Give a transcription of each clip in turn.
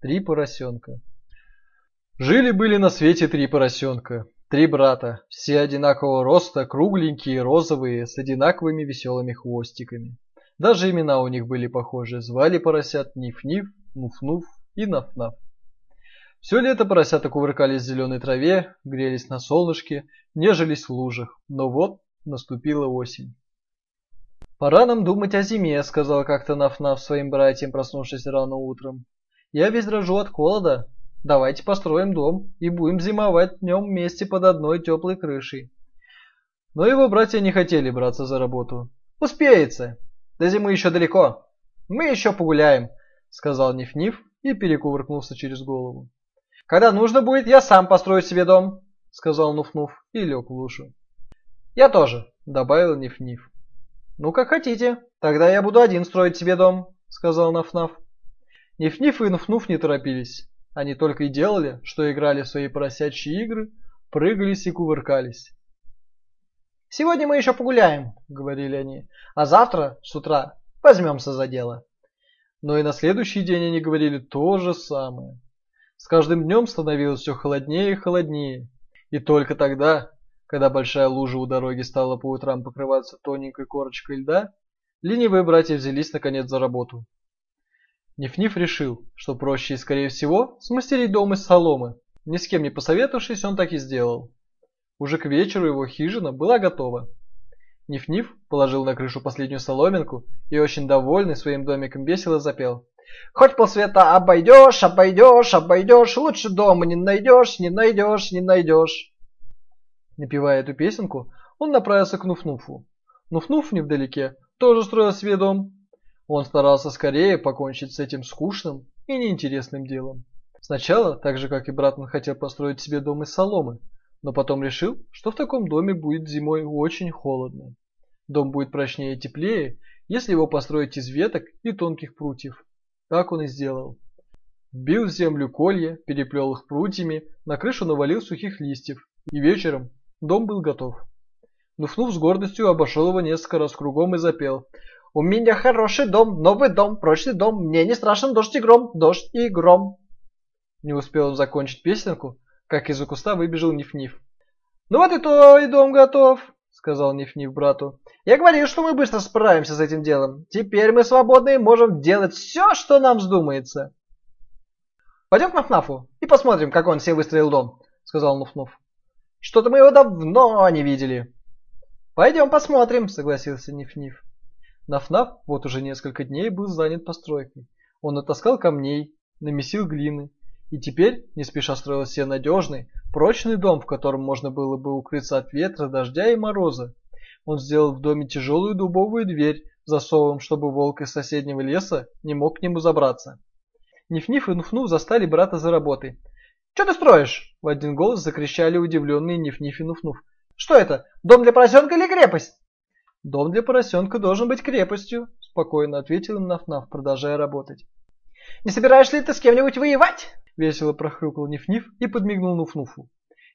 Три поросенка. Жили-были на свете три поросенка. Три брата, все одинакового роста, кругленькие, розовые, с одинаковыми веселыми хвостиками. Даже имена у них были похожи. Звали поросят Ниф-Ниф, Нуф-Нуф и Наф-Наф. Все лето поросята кувыркались в зеленой траве, грелись на солнышке, нежились в лужах. Но вот наступила осень. «Пора нам думать о зиме», — сказал как-то Наф-Наф своим братьям, проснувшись рано утром. «Я весь дрожу от холода. Давайте построим дом и будем зимовать в нем вместе под одной теплой крышей». Но его братья не хотели браться за работу. «Успеется! До зимы еще далеко. Мы еще погуляем», — сказал Ниф-Ниф и перекувыркнулся через голову. «Когда нужно будет, я сам построю себе дом», — сказал Нуф-Нуф и лег в лужу. «Я тоже», — добавил Ниф-Ниф. «Ну, как хотите. Тогда я буду один строить себе дом», — сказал Наф-Наф. Ниф-Ниф и Нуф-Нуф не торопились. Они только и делали, что играли в свои поросячьи игры, прыгались и кувыркались. «Сегодня мы еще погуляем», — говорили они, — «а завтра с утра возьмемся за дело». Но и на следующий день они говорили то же самое. С каждым днем становилось все холоднее и холоднее. И только тогда, когда большая лужа у дороги стала по утрам покрываться тоненькой корочкой льда, ленивые братья взялись наконец за работу. Ниф-Ниф решил, что проще и скорее всего смастерить дом из соломы. Ни с кем не посоветовавшись, он так и сделал. Уже к вечеру его хижина была готова. Ниф-Ниф положил на крышу последнюю соломинку и очень довольный своим домиком весело запел. «Хоть полсвета обойдешь, обойдешь, обойдешь, лучше дома не найдешь, не найдешь, не найдешь». Напевая эту песенку, он направился к Нуфнуфу. Нуфнуф невдалеке тоже строил себе дом. Он старался скорее покончить с этим скучным и неинтересным делом. Сначала, так же как и брат, он хотел построить себе дом из соломы, но потом решил, что в таком доме будет зимой очень холодно. Дом будет прочнее и теплее, если его построить из веток и тонких прутьев. Так он и сделал. Бил в землю колья, переплел их прутьями, на крышу навалил сухих листьев, и вечером Дом был готов. Нуфнув с гордостью обошел его несколько раз кругом и запел. «У меня хороший дом, новый дом, прочный дом, мне не страшен дождь и гром, дождь и гром». Не успел он закончить песенку, как из-за куста выбежал Ниф-Ниф. «Ну вот и твой дом готов», — сказал Ниф-Ниф брату. «Я говорил, что мы быстро справимся с этим делом. Теперь мы свободны и можем делать все, что нам вздумается». «Пойдем к Нафнафу и посмотрим, как он себе выстроил дом», — сказал Нуфнуф. Что-то мы его давно не видели. Пойдем посмотрим, согласился Ниф-Ниф. Наф-Наф вот уже несколько дней был занят постройкой. Он натаскал камней, намесил глины и теперь не спеша строил себе надежный, прочный дом, в котором можно было бы укрыться от ветра, дождя и мороза. Он сделал в доме тяжелую дубовую дверь засовом, чтобы волк из соседнего леса не мог к нему забраться. Ниф-Ниф и Нуф-Нуф застали брата за работой. «Что ты строишь?» В один голос закричали удивленные Ниф-Ниф и Нуф-Нуф. «Что это? Дом для поросенка или крепость?» «Дом для поросенка должен быть крепостью», спокойно ответил им Наф-Наф, продолжая работать. «Не собираешься ли ты с кем-нибудь воевать?» Весело прохрюкал Ниф-Ниф и подмигнул Нуф-Нуфу.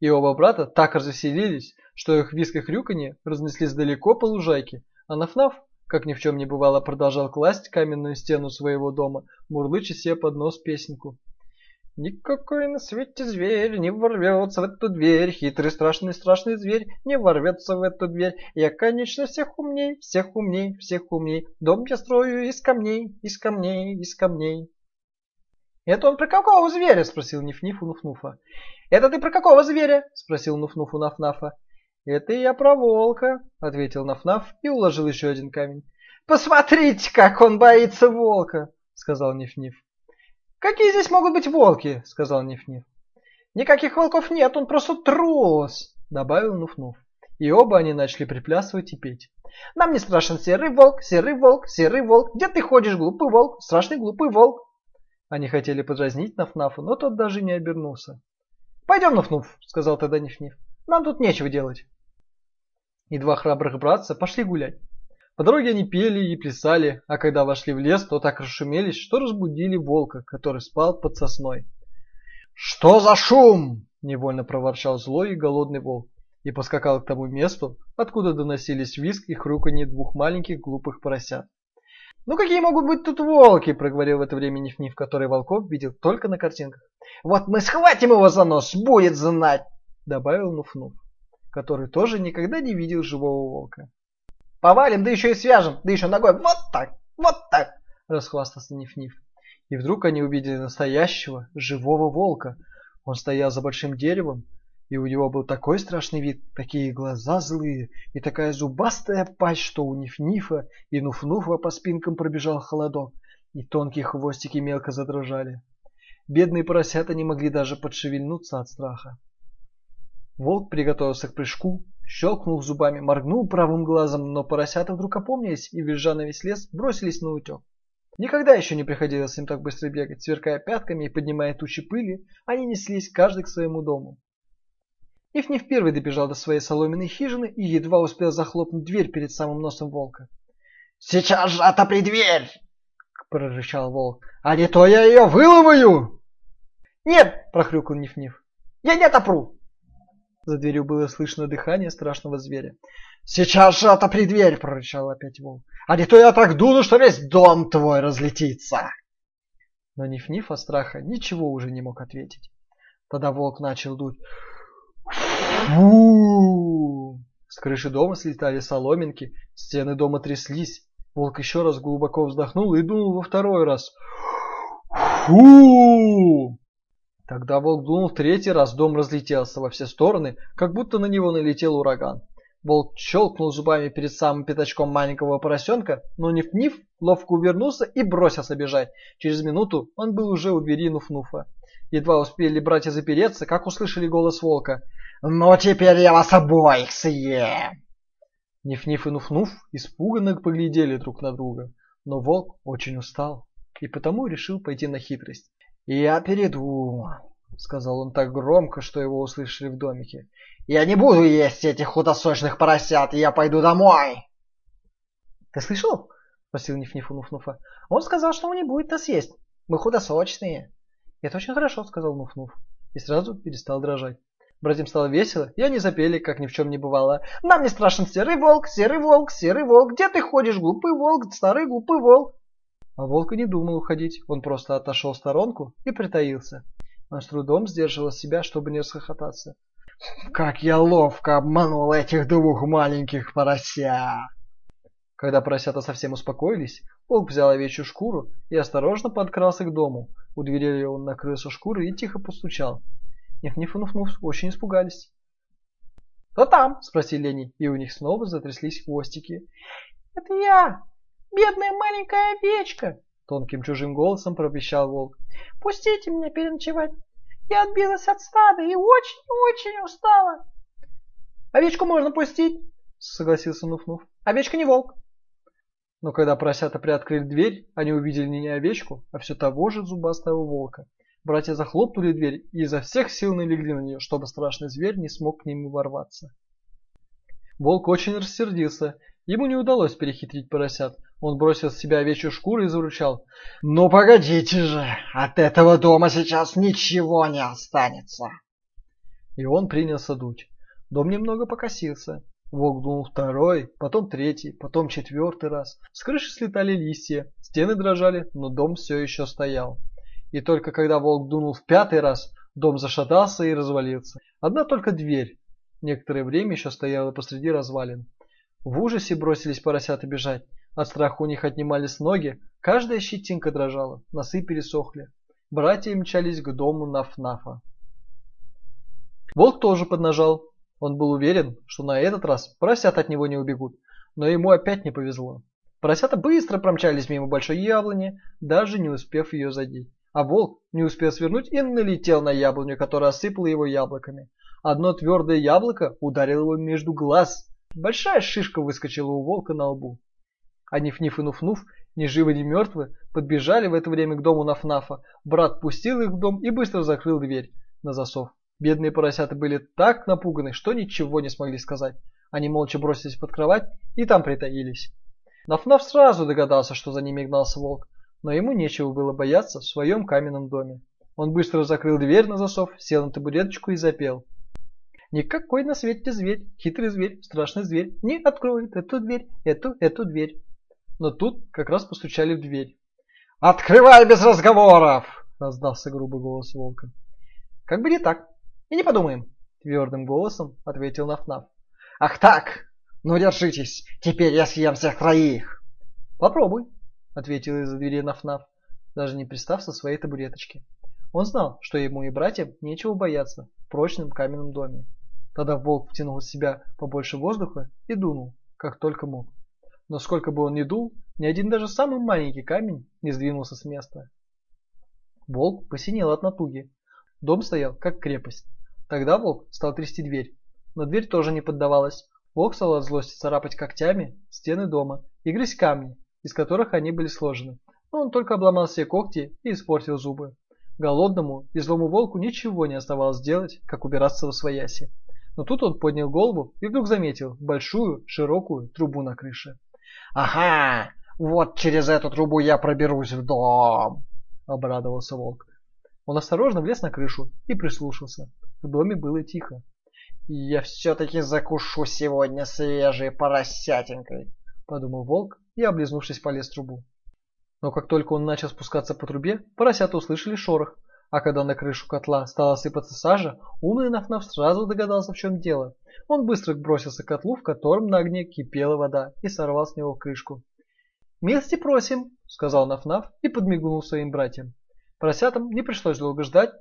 И оба брата так развеселились, что их виск и хрюканье разнеслись далеко по лужайке, а Наф-Наф, как ни в чем не бывало, продолжал класть каменную стену своего дома, мурлыча себе под нос песенку. Никакой на свете зверь не ворвется в эту дверь, хитрый, страшный, страшный зверь не ворвется в эту дверь. Я, конечно, всех умней, всех умней, всех умней. Дом я строю из камней, из камней, из камней. «Это он про какого зверя?» – спросил Ниф-Ниф у Нуф-Нуфа. «Это ты про какого зверя?» – спросил Нуф-Нуф у Наф-Нафа. «Это я про волка», – ответил Наф-Наф и уложил еще один камень. «Посмотрите, как он боится волка!» – сказал Ниф-Ниф. «Какие здесь могут быть волки?» – сказал Ниф-Ниф. «Никаких волков нет, он просто трус!» – добавил Нуф-Нуф. И оба они начали приплясывать и петь. «Нам не страшен серый волк, серый волк, серый волк! Где ты ходишь, глупый волк, страшный глупый волк?» Они хотели подразнить Наф-Нафу, но тот даже не обернулся. «Пойдем, Наф-Нуф», – сказал тогда Ниф-Ниф. «Нам тут нечего делать». И два храбрых братца пошли гулять. По дороге они пели и плясали, а когда вошли в лес, то так расшумелись, что разбудили волка, который спал под сосной. «Что за шум?» – невольно проворчал злой и голодный волк и поскакал к тому месту, откуда доносились визг и хрюканье двух маленьких глупых поросят. «Ну какие могут быть тут волки?» – проговорил в это время Ниф-Ниф, который волков видел только на картинках. «Вот мы схватим его за нос, будет знать!» – добавил Нуф-Нуф, который тоже никогда не видел живого волка. «Повалим, да еще и свяжем, да еще ногой, вот так, вот так!» – расхвастался Ниф-Ниф. И вдруг они увидели настоящего, живого волка. Он стоял за большим деревом, и у него был такой страшный вид, такие глаза злые и такая зубастая пасть, что у Ниф-Нифа и Нуф-Нуфа по спинкам пробежал холодок, и тонкие хвостики мелко задрожали. Бедные поросята не могли даже подшевельнуться от страха. Волк приготовился к прыжку, щелкнул зубами, моргнул правым глазом, но поросята вдруг опомнились и, визжа на весь лес, бросились на утек. Никогда еще не приходилось им так быстро бегать, сверкая пятками и поднимая тучи пыли, они неслись каждый к своему дому. Ив не впервые добежал до своей соломенной хижины и едва успел захлопнуть дверь перед самым носом волка. «Сейчас же отопри дверь!» – прорычал волк. «А не то я ее выломаю!» «Нет!» – прохрюкал Ниф-Ниф. «Я не отопру!» За дверью было слышно дыхание страшного зверя. «Сейчас же отопри дверь!» – прорычал опять волк. «А не то я так дуну, что весь дом твой разлетится!» Но Ниф-Ниф от страха ничего уже не мог ответить. Тогда волк начал дуть. С крыши дома слетали соломинки, стены дома тряслись. Волк еще раз глубоко вздохнул и дунул во второй раз. Фу! Тогда волк дунул в третий раз, дом разлетелся во все стороны, как будто на него налетел ураган. Волк щелкнул зубами перед самым пятачком маленького поросенка, но Ниф-Ниф ловко увернулся и бросился бежать. Через минуту он был уже у двери Нуф-Нуфа. Едва успели братья запереться, как услышали голос волка. «Ну теперь я вас обоих съем!» Ниф-Ниф и Нуф-Нуф испуганно поглядели друг на друга, но волк очень устал и потому решил пойти на хитрость. «Я перейду», — сказал он так громко, что его услышали в домике. «Я не буду есть этих худосочных поросят, я пойду домой!» «Ты слышал?» — спросил Ниф-Ниф у Нуф-Нуфа. «Он сказал, что он не будет нас есть. Мы худосочные». «Это очень хорошо», — сказал Нуф-Нуф и сразу перестал дрожать. Братьям стало весело, и они запели, как ни в чем не бывало. «Нам не страшен серый волк, серый волк, серый волк, где ты ходишь, глупый волк, старый глупый волк?» А волк не думал уходить, он просто отошел в сторонку и притаился. Он с трудом сдерживал себя, чтобы не расхохотаться. «Как я ловко обманул этих двух маленьких поросят!» Когда поросята совсем успокоились, волк взял овечью шкуру и осторожно подкрался к дому. У двери он накрылся шкурой и тихо постучал. Ниф-Ниф и Нуф-Нуф очень испугались. «Кто там?» – спросили они, и у них снова затряслись хвостики. «Это я, бедная маленькая овечка!» – тонким чужим голосом пропищал волк. «Пустите меня переночевать. Я отбилась от стада и очень-очень устала». «Овечку можно пустить», – согласился Нуф-Нуф. «Овечка не волк». Но когда поросята приоткрыли дверь, они увидели не овечку, а все того же зубастого волка. Братья захлопнули дверь и изо всех сил налегли на нее, чтобы страшный зверь не смог к ним ворваться. Волк очень рассердился. Ему не удалось перехитрить поросят. Он бросил с себя овечью шкуру и заручал. «Ну погодите же, от этого дома сейчас ничего не останется!» И он принялся дуть. Дом немного покосился. Волк дунул второй, потом третий, потом четвертый раз. С крыши слетали листья, стены дрожали, но дом все еще стоял. И только когда волк дунул в пятый раз, дом зашатался и развалился. Одна только дверь некоторое время еще стояла посреди развалин. В ужасе бросились поросята бежать. От страха у них отнимались ноги, каждая щетинка дрожала, носы пересохли. Братья мчались к дому Наф-Нафа. Волк тоже поднажал. Он был уверен, что на этот раз поросята от него не убегут, но ему опять не повезло. Поросята быстро промчались мимо большой яблони, даже не успев ее задеть. А волк не успел свернуть и налетел на яблоню, которая осыпала его яблоками. Одно твердое яблоко ударило его между глаз. Большая шишка выскочила у волка на лбу. А Ниф-Ниф и Нуф-Нуф, ни живы, ни мертвы, подбежали в это время к дому Наф-Нафа. Брат пустил их в дом и быстро закрыл дверь на засов. Бедные поросята были так напуганы, что ничего не смогли сказать. Они молча бросились под кровать и там притаились. Наф-Наф сразу догадался, что за ними гнался волк но ему нечего было бояться в своем каменном доме. Он быстро закрыл дверь на засов, сел на табуреточку и запел. Никакой на свете зверь, хитрый зверь, страшный зверь, не откроет эту дверь, эту, эту дверь. Но тут как раз постучали в дверь. «Открывай без разговоров!» – раздался грубый голос волка. «Как бы не так. И не подумаем!» – твердым голосом ответил Нафнаф. «Ах так! Ну держитесь, теперь я съем всех троих!» «Попробуй!» – ответил из-за двери Нафнаф, даже не пристав со своей табуреточки. Он знал, что ему и братьям нечего бояться в прочном каменном доме. Тогда волк втянул в себя побольше воздуха и дунул, как только мог. Но сколько бы он ни дул, ни один даже самый маленький камень не сдвинулся с места. Волк посинел от натуги. Дом стоял, как крепость. Тогда волк стал трясти дверь. Но дверь тоже не поддавалась. Волк стал от злости царапать когтями стены дома и грызть камни, из которых они были сложены. Но он только обломал все когти и испортил зубы. Голодному и злому волку ничего не оставалось делать, как убираться во свояси. Но тут он поднял голову и вдруг заметил большую, широкую трубу на крыше. «Ага, вот через эту трубу я проберусь в дом!» – обрадовался волк. Он осторожно влез на крышу и прислушался. В доме было тихо. «Я все-таки закушу сегодня свежей поросятинкой», – подумал волк и, облизнувшись, полез в трубу. Но как только он начал спускаться по трубе, поросята услышали шорох, а когда на крышу котла стала сыпаться сажа, умный Нафнаф сразу догадался, в чем дело. Он быстро бросился к котлу, в котором на огне кипела вода, и сорвал с него крышку. «Милости просим!» — сказал Нафнаф и подмигнул своим братьям. Поросятам не пришлось долго ждать.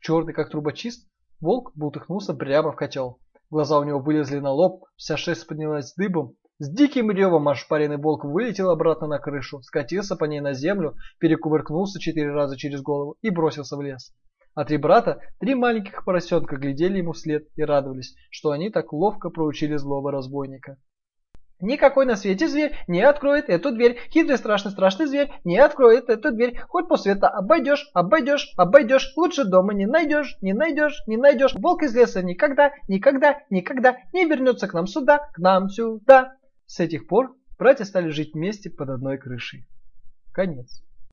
Черный, как трубочист, волк бултыхнулся прямо в котел. Глаза у него вылезли на лоб, вся шесть поднялась дыбом, с диким ревом ошпаренный волк вылетел обратно на крышу, скатился по ней на землю, перекувыркнулся четыре раза через голову и бросился в лес. А три брата, три маленьких поросенка глядели ему вслед и радовались, что они так ловко проучили злого разбойника. Никакой на свете зверь не откроет эту дверь. Хитрый страшный страшный зверь не откроет эту дверь. Хоть по света обойдешь, обойдешь, обойдешь. Лучше дома не найдешь, не найдешь, не найдешь. Волк из леса никогда, никогда, никогда не вернется к нам сюда, к нам сюда. С этих пор братья стали жить вместе под одной крышей. Конец.